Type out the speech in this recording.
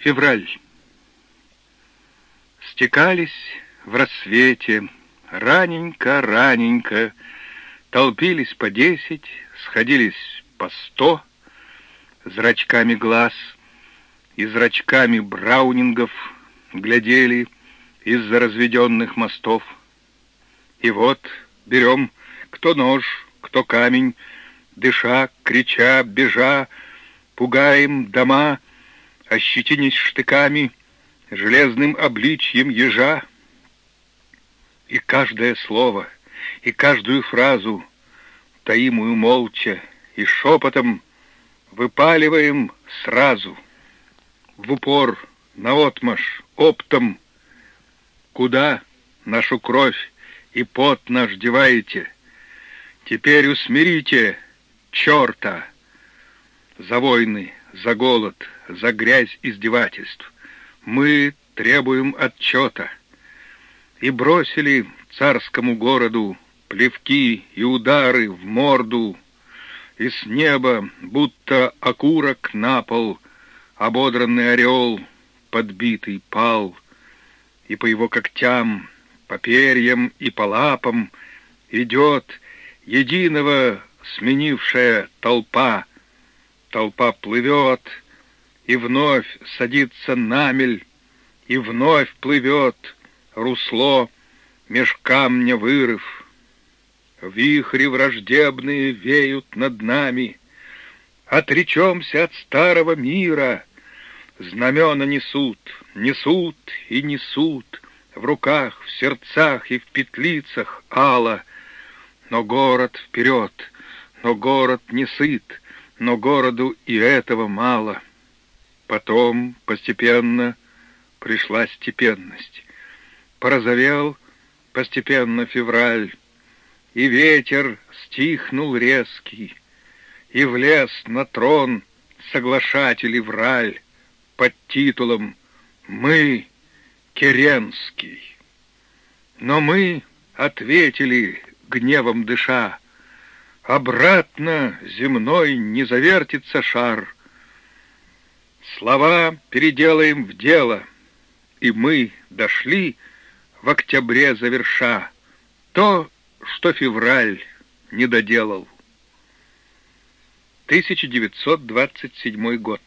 Февраль. Стекались в рассвете, раненько-раненько, Толпились по десять, сходились по сто, Зрачками глаз и зрачками браунингов Глядели из-за разведенных мостов. И вот берем кто нож, кто камень, Дыша, крича, бежа, пугаем дома — ощетинись штыками, железным обличьем ежа. И каждое слово, и каждую фразу, таимую молча и шепотом, выпаливаем сразу, в упор, наотмашь, оптом, куда нашу кровь и пот наш деваете, теперь усмирите черта за войны, за голод, за грязь издевательств. Мы требуем отчета. И бросили царскому городу плевки и удары в морду, и с неба, будто окурок на пол, ободранный орел, подбитый, пал, и по его когтям, по перьям и по лапам идет единого сменившая толпа. Толпа плывет, и вновь садится намель, и вновь плывет русло, меж камня вырыв. Вихри враждебные веют над нами, Отречемся от старого мира. Знамена несут, несут и несут, В руках, в сердцах и в петлицах ала. Но город вперед, но город не сыт, Но городу и этого мало — Потом постепенно пришла степенность. Порозовел постепенно февраль, И ветер стихнул резкий, И влез на трон соглашателей враль Под титулом «Мы Керенский». Но мы ответили, гневом дыша, Обратно земной не завертится шар — Слова переделаем в дело, и мы дошли в октябре заверша то, что февраль не доделал. 1927 год.